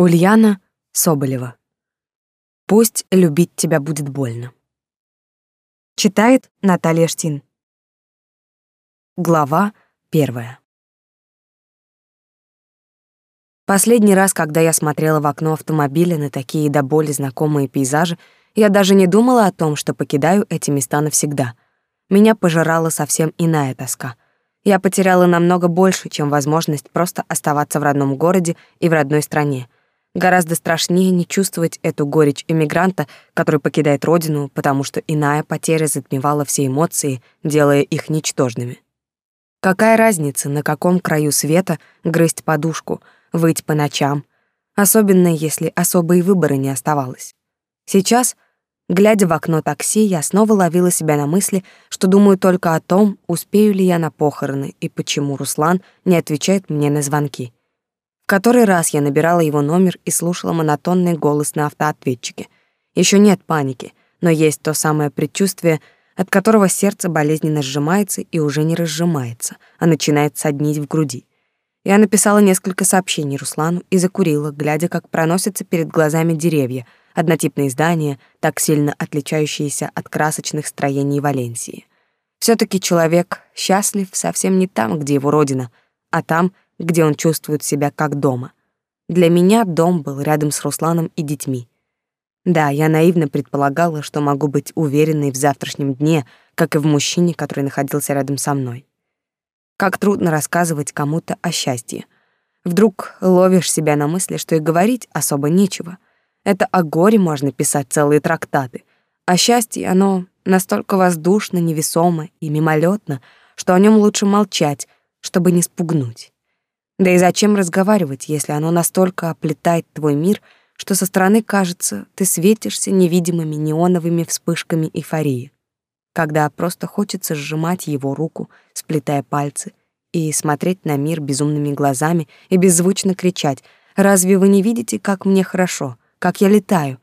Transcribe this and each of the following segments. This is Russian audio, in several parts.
Ульяна Соболева. Пусть любить тебя будет больно. Читает Наталья Штин. Глава первая. Последний раз, когда я смотрела в окно автомобиля на такие до боли знакомые пейзажи, я даже не думала о том, что покидаю эти места навсегда. Меня пожирала совсем иная тоска. Я потеряла намного больше, чем возможность просто оставаться в родном городе и в родной стране — Гораздо страшнее не чувствовать эту горечь эмигранта, который покидает родину, потому что иная потеря затмевала все эмоции, делая их ничтожными. Какая разница, на каком краю света грызть подушку, выть по ночам, особенно если особой выбора не оставалось. Сейчас, глядя в окно такси, я снова ловила себя на мысли, что думаю только о том, успею ли я на похороны и почему Руслан не отвечает мне на звонки который раз я набирала его номер и слушала монотонный голос на автоответчике. Еще нет паники, но есть то самое предчувствие, от которого сердце болезненно сжимается и уже не разжимается, а начинает соднить в груди. Я написала несколько сообщений Руслану и закурила, глядя, как проносятся перед глазами деревья, однотипные здания, так сильно отличающиеся от красочных строений Валенсии. все таки человек счастлив совсем не там, где его родина, а там, где он чувствует себя как дома. Для меня дом был рядом с Русланом и детьми. Да, я наивно предполагала, что могу быть уверенной в завтрашнем дне, как и в мужчине, который находился рядом со мной. Как трудно рассказывать кому-то о счастье. Вдруг ловишь себя на мысли, что и говорить особо нечего. Это о горе можно писать целые трактаты. А счастье, оно настолько воздушно, невесомо и мимолетно, что о нем лучше молчать, чтобы не спугнуть. Да и зачем разговаривать, если оно настолько оплетает твой мир, что со стороны кажется, ты светишься невидимыми неоновыми вспышками эйфории, когда просто хочется сжимать его руку, сплетая пальцы, и смотреть на мир безумными глазами и беззвучно кричать «Разве вы не видите, как мне хорошо, как я летаю?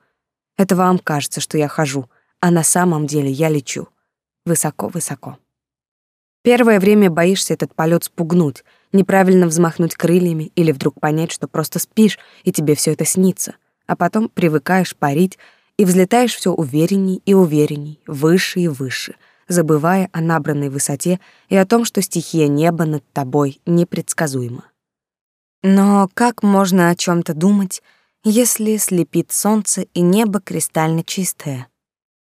Это вам кажется, что я хожу, а на самом деле я лечу. Высоко-высоко». Первое время боишься этот полет спугнуть, неправильно взмахнуть крыльями или вдруг понять, что просто спишь, и тебе все это снится. А потом привыкаешь парить и взлетаешь все уверенней и уверенней, выше и выше, забывая о набранной высоте и о том, что стихия неба над тобой непредсказуема. Но как можно о чем то думать, если слепит солнце и небо кристально чистое?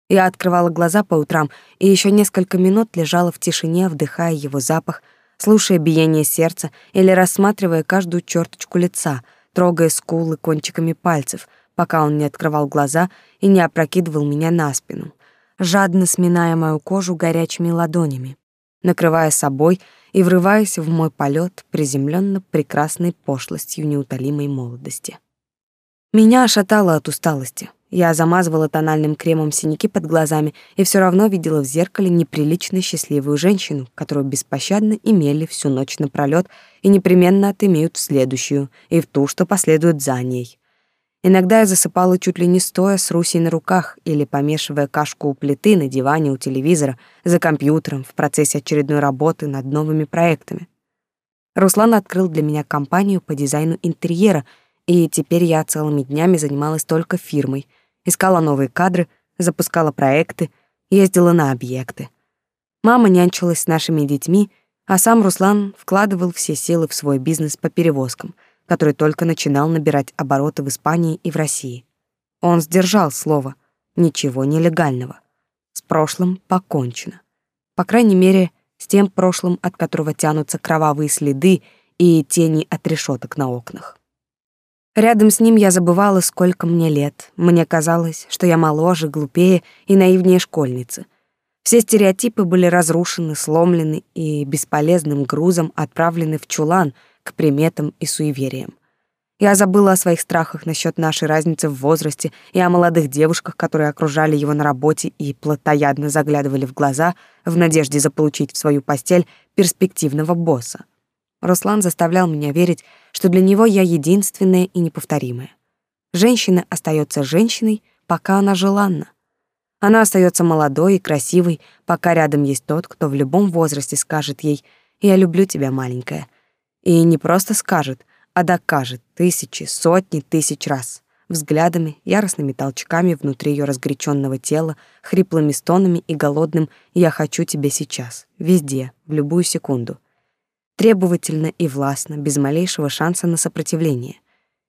Я открывала глаза по утрам и еще несколько минут лежала в тишине, вдыхая его запах, слушая биение сердца или рассматривая каждую черточку лица, трогая скулы кончиками пальцев, пока он не открывал глаза и не опрокидывал меня на спину, жадно сминая мою кожу горячими ладонями, накрывая собой и врываясь в мой полет приземленно прекрасной пошлостью неутолимой молодости. Меня ошатало от усталости. Я замазывала тональным кремом синяки под глазами и все равно видела в зеркале неприлично счастливую женщину, которую беспощадно имели всю ночь напролёт и непременно отымеют в следующую и в ту, что последует за ней. Иногда я засыпала чуть ли не стоя с Русей на руках или помешивая кашку у плиты на диване у телевизора, за компьютером в процессе очередной работы над новыми проектами. Руслан открыл для меня компанию по дизайну интерьера — и теперь я целыми днями занималась только фирмой, искала новые кадры, запускала проекты, ездила на объекты. Мама нянчилась с нашими детьми, а сам Руслан вкладывал все силы в свой бизнес по перевозкам, который только начинал набирать обороты в Испании и в России. Он сдержал слово, ничего нелегального. С прошлым покончено. По крайней мере, с тем прошлым, от которого тянутся кровавые следы и тени от решеток на окнах. Рядом с ним я забывала, сколько мне лет. Мне казалось, что я моложе, глупее и наивнее школьницы. Все стереотипы были разрушены, сломлены и бесполезным грузом отправлены в чулан к приметам и суевериям. Я забыла о своих страхах насчет нашей разницы в возрасте и о молодых девушках, которые окружали его на работе и плотоядно заглядывали в глаза в надежде заполучить в свою постель перспективного босса. Руслан заставлял меня верить, что для него я единственная и неповторимая. Женщина остается женщиной, пока она желанна. Она остается молодой и красивой, пока рядом есть тот, кто в любом возрасте скажет ей «Я люблю тебя, маленькая». И не просто скажет, а докажет тысячи, сотни тысяч раз. Взглядами, яростными толчками внутри ее разгоряченного тела, хриплыми стонами и голодным «я хочу тебя сейчас», везде, в любую секунду. Требовательно и властно, без малейшего шанса на сопротивление.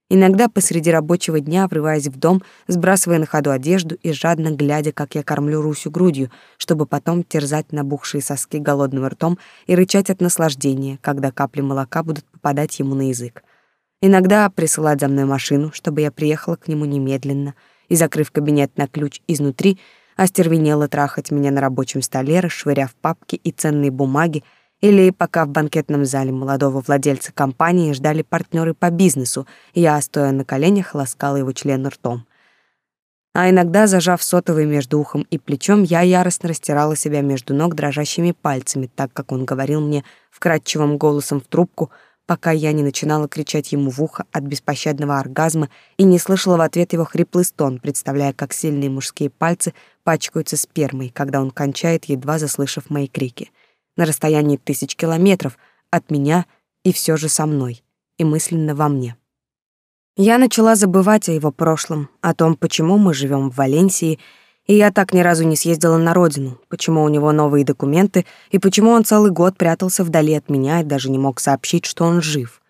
Иногда посреди рабочего дня, врываясь в дом, сбрасывая на ходу одежду и жадно глядя, как я кормлю Русю грудью, чтобы потом терзать набухшие соски голодным ртом и рычать от наслаждения, когда капли молока будут попадать ему на язык. Иногда присылать за мной машину, чтобы я приехала к нему немедленно и, закрыв кабинет на ключ изнутри, остервенела трахать меня на рабочем столе, расшвыряв папки и ценные бумаги, или пока в банкетном зале молодого владельца компании ждали партнеры по бизнесу, я, стоя на коленях, ласкала его член ртом. А иногда, зажав сотовый между ухом и плечом, я яростно растирала себя между ног дрожащими пальцами, так как он говорил мне вкрадчивым голосом в трубку, пока я не начинала кричать ему в ухо от беспощадного оргазма и не слышала в ответ его хриплый стон, представляя, как сильные мужские пальцы пачкаются спермой, когда он кончает, едва заслышав мои крики — на расстоянии тысяч километров от меня и все же со мной, и мысленно во мне. Я начала забывать о его прошлом, о том, почему мы живем в Валенсии, и я так ни разу не съездила на родину, почему у него новые документы и почему он целый год прятался вдали от меня и даже не мог сообщить, что он жив.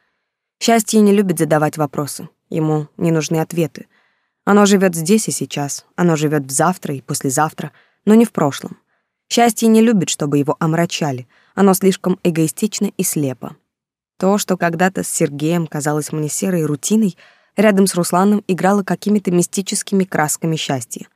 Счастье не любит задавать вопросы, ему не нужны ответы. Оно живет здесь и сейчас, оно живет в завтра и послезавтра, но не в прошлом. Счастье не любит, чтобы его омрачали. Оно слишком эгоистично и слепо. То, что когда-то с Сергеем казалось мне серой рутиной, рядом с Русланом играло какими-то мистическими красками счастья.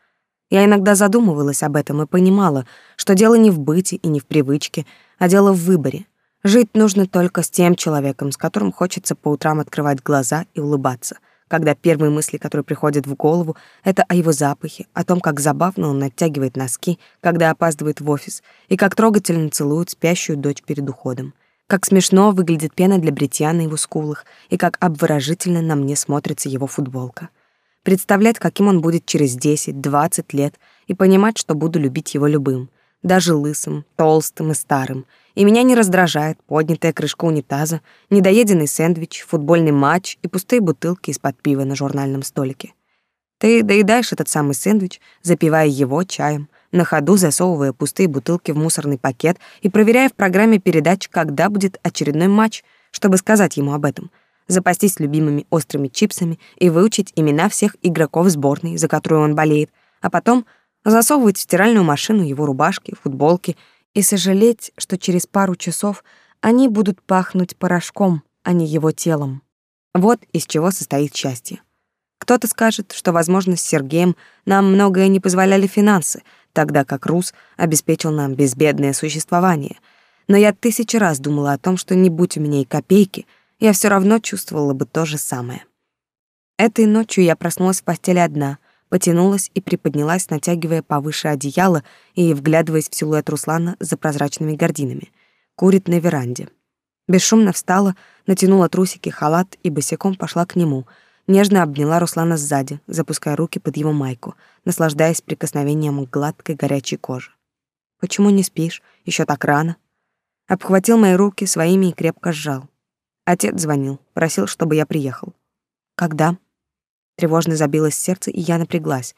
Я иногда задумывалась об этом и понимала, что дело не в быте и не в привычке, а дело в выборе. Жить нужно только с тем человеком, с которым хочется по утрам открывать глаза и улыбаться — когда первые мысли, которые приходят в голову, это о его запахе, о том, как забавно он натягивает носки, когда опаздывает в офис, и как трогательно целует спящую дочь перед уходом. Как смешно выглядит пена для бритья на его скулах, и как обворожительно на мне смотрится его футболка. Представлять, каким он будет через 10-20 лет, и понимать, что буду любить его любым, даже лысым, толстым и старым — и меня не раздражает поднятая крышка унитаза, недоеденный сэндвич, футбольный матч и пустые бутылки из-под пива на журнальном столике. Ты доедаешь этот самый сэндвич, запивая его чаем, на ходу засовывая пустые бутылки в мусорный пакет и проверяя в программе передач, когда будет очередной матч, чтобы сказать ему об этом, запастись любимыми острыми чипсами и выучить имена всех игроков сборной, за которую он болеет, а потом засовывать в стиральную машину его рубашки, футболки и сожалеть, что через пару часов они будут пахнуть порошком, а не его телом. Вот из чего состоит счастье. Кто-то скажет, что, возможно, с Сергеем нам многое не позволяли финансы, тогда как Рус обеспечил нам безбедное существование. Но я тысячи раз думала о том, что не будь у меня и копейки, я все равно чувствовала бы то же самое. Этой ночью я проснулась в постели одна — потянулась и приподнялась, натягивая повыше одеяло и вглядываясь в силуэт Руслана за прозрачными гардинами. Курит на веранде. Бесшумно встала, натянула трусики, халат и босиком пошла к нему. Нежно обняла Руслана сзади, запуская руки под его майку, наслаждаясь прикосновением гладкой горячей кожи. «Почему не спишь? Еще так рано». Обхватил мои руки своими и крепко сжал. Отец звонил, просил, чтобы я приехал. «Когда?» Тревожно забилось сердце, и я напряглась.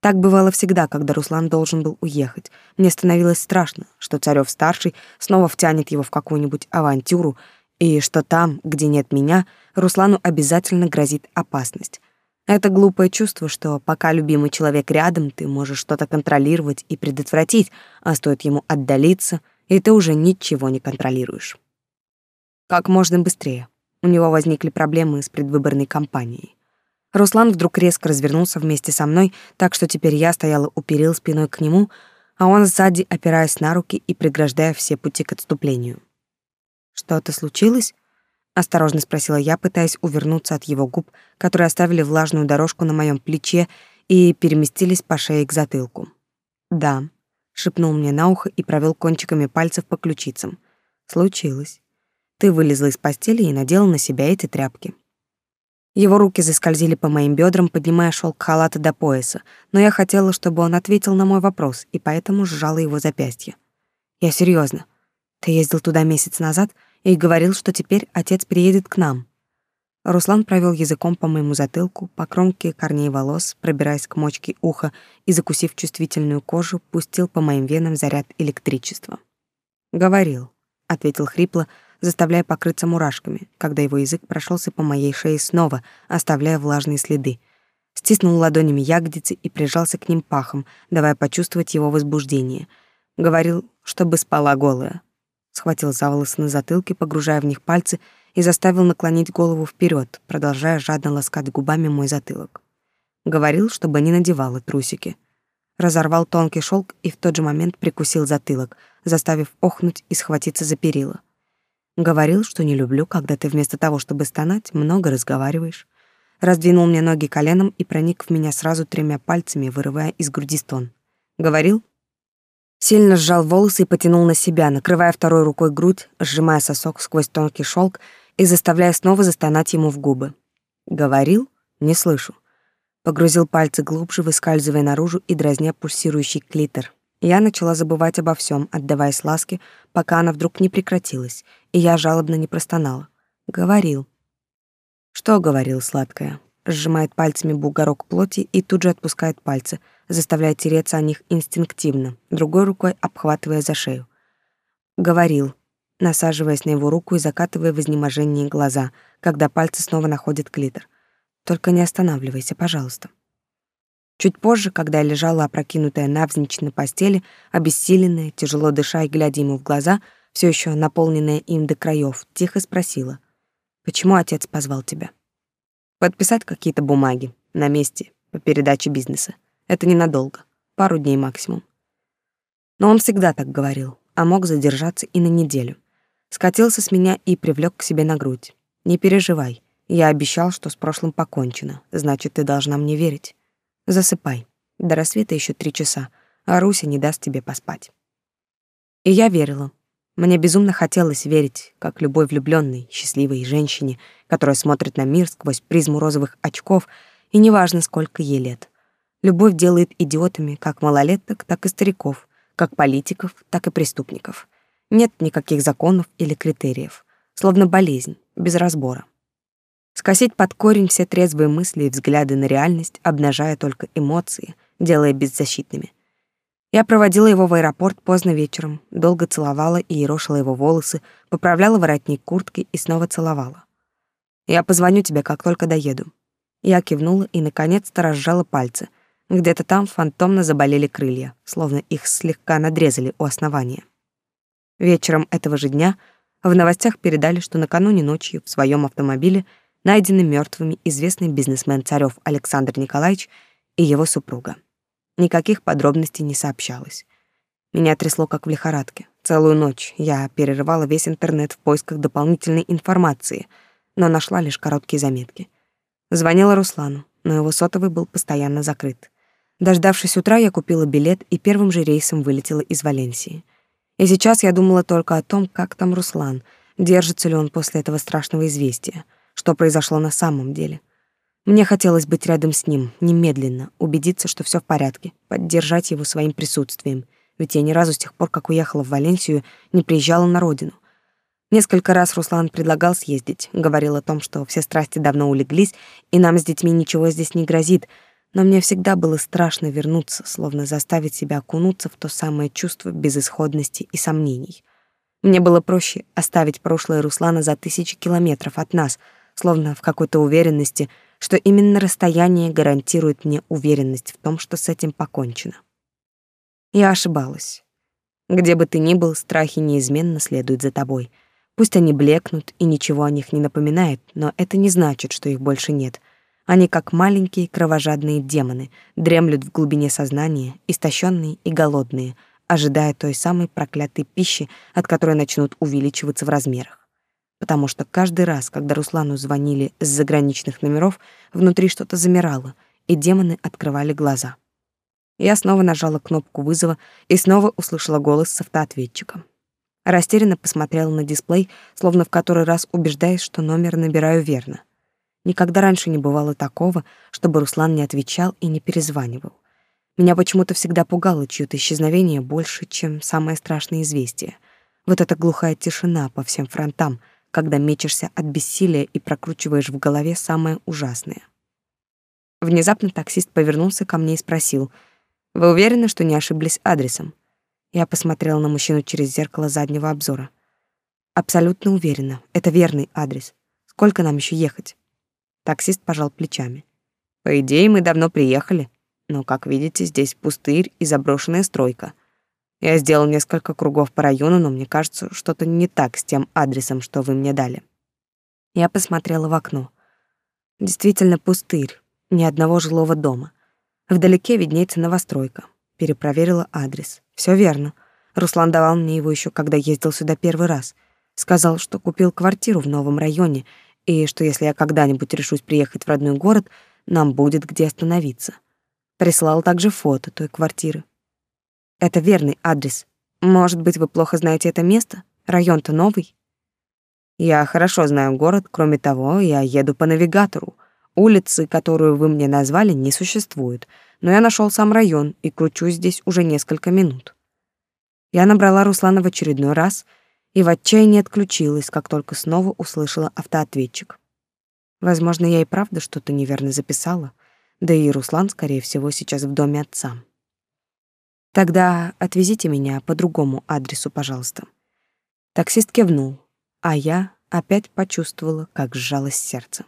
Так бывало всегда, когда Руслан должен был уехать. Мне становилось страшно, что Царёв-старший снова втянет его в какую-нибудь авантюру, и что там, где нет меня, Руслану обязательно грозит опасность. Это глупое чувство, что пока любимый человек рядом, ты можешь что-то контролировать и предотвратить, а стоит ему отдалиться, и ты уже ничего не контролируешь. Как можно быстрее. У него возникли проблемы с предвыборной кампанией. Руслан вдруг резко развернулся вместе со мной, так что теперь я стояла у перил спиной к нему, а он сзади, опираясь на руки и преграждая все пути к отступлению. «Что-то случилось?» — осторожно спросила я, пытаясь увернуться от его губ, которые оставили влажную дорожку на моем плече и переместились по шее к затылку. «Да», — шепнул мне на ухо и провел кончиками пальцев по ключицам. «Случилось. Ты вылезла из постели и надела на себя эти тряпки. Его руки заскользили по моим бедрам, поднимая шелк халата до пояса, но я хотела, чтобы он ответил на мой вопрос, и поэтому сжала его запястье. Я серьезно. Ты ездил туда месяц назад и говорил, что теперь отец приедет к нам. Руслан провел языком по моему затылку, по кромке корней волос, пробираясь к мочке уха и, закусив чувствительную кожу, пустил по моим венам заряд электричества. «Говорил», — ответил хрипло, заставляя покрыться мурашками, когда его язык прошелся по моей шее снова, оставляя влажные следы. Стиснул ладонями ягодицы и прижался к ним пахом, давая почувствовать его возбуждение. Говорил, чтобы спала голая. Схватил за волосы на затылке, погружая в них пальцы — и заставил наклонить голову вперед, продолжая жадно ласкать губами мой затылок. Говорил, чтобы не надевала трусики. Разорвал тонкий шелк и в тот же момент прикусил затылок, заставив охнуть и схватиться за перила. Говорил, что не люблю, когда ты вместо того, чтобы стонать, много разговариваешь. Раздвинул мне ноги коленом и проник в меня сразу тремя пальцами, вырывая из груди стон. Говорил, Сильно сжал волосы и потянул на себя, накрывая второй рукой грудь, сжимая сосок сквозь тонкий шелк и заставляя снова застонать ему в губы. Говорил? Не слышу. Погрузил пальцы глубже, выскальзывая наружу и дразня пульсирующий клитор. Я начала забывать обо всем, отдаваясь ласке, пока она вдруг не прекратилась, и я жалобно не простонала. Говорил. Что говорил, сладкая? Сжимает пальцами бугорок плоти и тут же отпускает пальцы, заставляя тереться о них инстинктивно, другой рукой обхватывая за шею. Говорил, насаживаясь на его руку и закатывая в изнеможении глаза, когда пальцы снова находят клитор. «Только не останавливайся, пожалуйста». Чуть позже, когда я лежала опрокинутая навзничь на постели, обессиленная, тяжело дыша и глядя ему в глаза, все еще наполненная им до краев, тихо спросила, «Почему отец позвал тебя?» «Подписать какие-то бумаги, на месте, по передаче бизнеса. Это ненадолго, пару дней максимум». Но он всегда так говорил, а мог задержаться и на неделю скатился с меня и привлек к себе на грудь. «Не переживай, я обещал, что с прошлым покончено, значит, ты должна мне верить. Засыпай, до рассвета еще три часа, а Руся не даст тебе поспать». И я верила. Мне безумно хотелось верить, как любой влюбленной, счастливой женщине, которая смотрит на мир сквозь призму розовых очков, и неважно, сколько ей лет. Любовь делает идиотами как малолеток, так и стариков, как политиков, так и преступников. Нет никаких законов или критериев, словно болезнь, без разбора. Скосить под корень все трезвые мысли и взгляды на реальность, обнажая только эмоции, делая беззащитными. Я проводила его в аэропорт поздно вечером, долго целовала и ерошила его волосы, поправляла воротник куртки и снова целовала. «Я позвоню тебе, как только доеду». Я кивнула и, наконец-то, разжала пальцы. Где-то там фантомно заболели крылья, словно их слегка надрезали у основания. Вечером этого же дня в новостях передали, что накануне ночью в своем автомобиле найдены мертвыми известный бизнесмен Царев Александр Николаевич и его супруга. Никаких подробностей не сообщалось. Меня трясло как в лихорадке. Целую ночь я перерывала весь интернет в поисках дополнительной информации, но нашла лишь короткие заметки. Звонила Руслану, но его сотовый был постоянно закрыт. Дождавшись утра, я купила билет и первым же рейсом вылетела из Валенсии. И сейчас я думала только о том, как там Руслан, держится ли он после этого страшного известия, что произошло на самом деле. Мне хотелось быть рядом с ним, немедленно, убедиться, что все в порядке, поддержать его своим присутствием, ведь я ни разу с тех пор, как уехала в Валенсию, не приезжала на родину. Несколько раз Руслан предлагал съездить, говорил о том, что все страсти давно улеглись, и нам с детьми ничего здесь не грозит — но мне всегда было страшно вернуться, словно заставить себя окунуться в то самое чувство безысходности и сомнений. Мне было проще оставить прошлое Руслана за тысячи километров от нас, словно в какой-то уверенности, что именно расстояние гарантирует мне уверенность в том, что с этим покончено. Я ошибалась. Где бы ты ни был, страхи неизменно следуют за тобой. Пусть они блекнут и ничего о них не напоминает, но это не значит, что их больше нет — они, как маленькие кровожадные демоны, дремлют в глубине сознания, истощенные и голодные, ожидая той самой проклятой пищи, от которой начнут увеличиваться в размерах. Потому что каждый раз, когда Руслану звонили с заграничных номеров, внутри что-то замирало, и демоны открывали глаза. Я снова нажала кнопку вызова и снова услышала голос с автоответчиком. Растерянно посмотрела на дисплей, словно в который раз убеждаясь, что номер набираю верно — Никогда раньше не бывало такого, чтобы Руслан не отвечал и не перезванивал. Меня почему-то всегда пугало чьё-то исчезновение больше, чем самое страшное известие. Вот эта глухая тишина по всем фронтам, когда мечешься от бессилия и прокручиваешь в голове самое ужасное. Внезапно таксист повернулся ко мне и спросил, «Вы уверены, что не ошиблись адресом?» Я посмотрела на мужчину через зеркало заднего обзора. «Абсолютно уверена, это верный адрес. Сколько нам еще ехать?» Таксист пожал плечами. «По идее, мы давно приехали, но, как видите, здесь пустырь и заброшенная стройка. Я сделал несколько кругов по району, но мне кажется, что-то не так с тем адресом, что вы мне дали. Я посмотрела в окно. Действительно пустырь, ни одного жилого дома. Вдалеке виднеется новостройка. Перепроверила адрес. Все верно. Руслан давал мне его еще, когда ездил сюда первый раз. Сказал, что купил квартиру в новом районе, и что если я когда-нибудь решусь приехать в родной город, нам будет где остановиться. Прислал также фото той квартиры. Это верный адрес. Может быть, вы плохо знаете это место? Район-то новый. Я хорошо знаю город, кроме того, я еду по навигатору. Улицы, которую вы мне назвали, не существует, но я нашел сам район и кручусь здесь уже несколько минут. Я набрала Руслана в очередной раз и в отчаянии отключилась, как только снова услышала автоответчик. Возможно, я и правда что-то неверно записала, да и Руслан, скорее всего, сейчас в доме отца. Тогда отвезите меня по другому адресу, пожалуйста. Таксист кивнул, а я опять почувствовала, как сжалось сердце.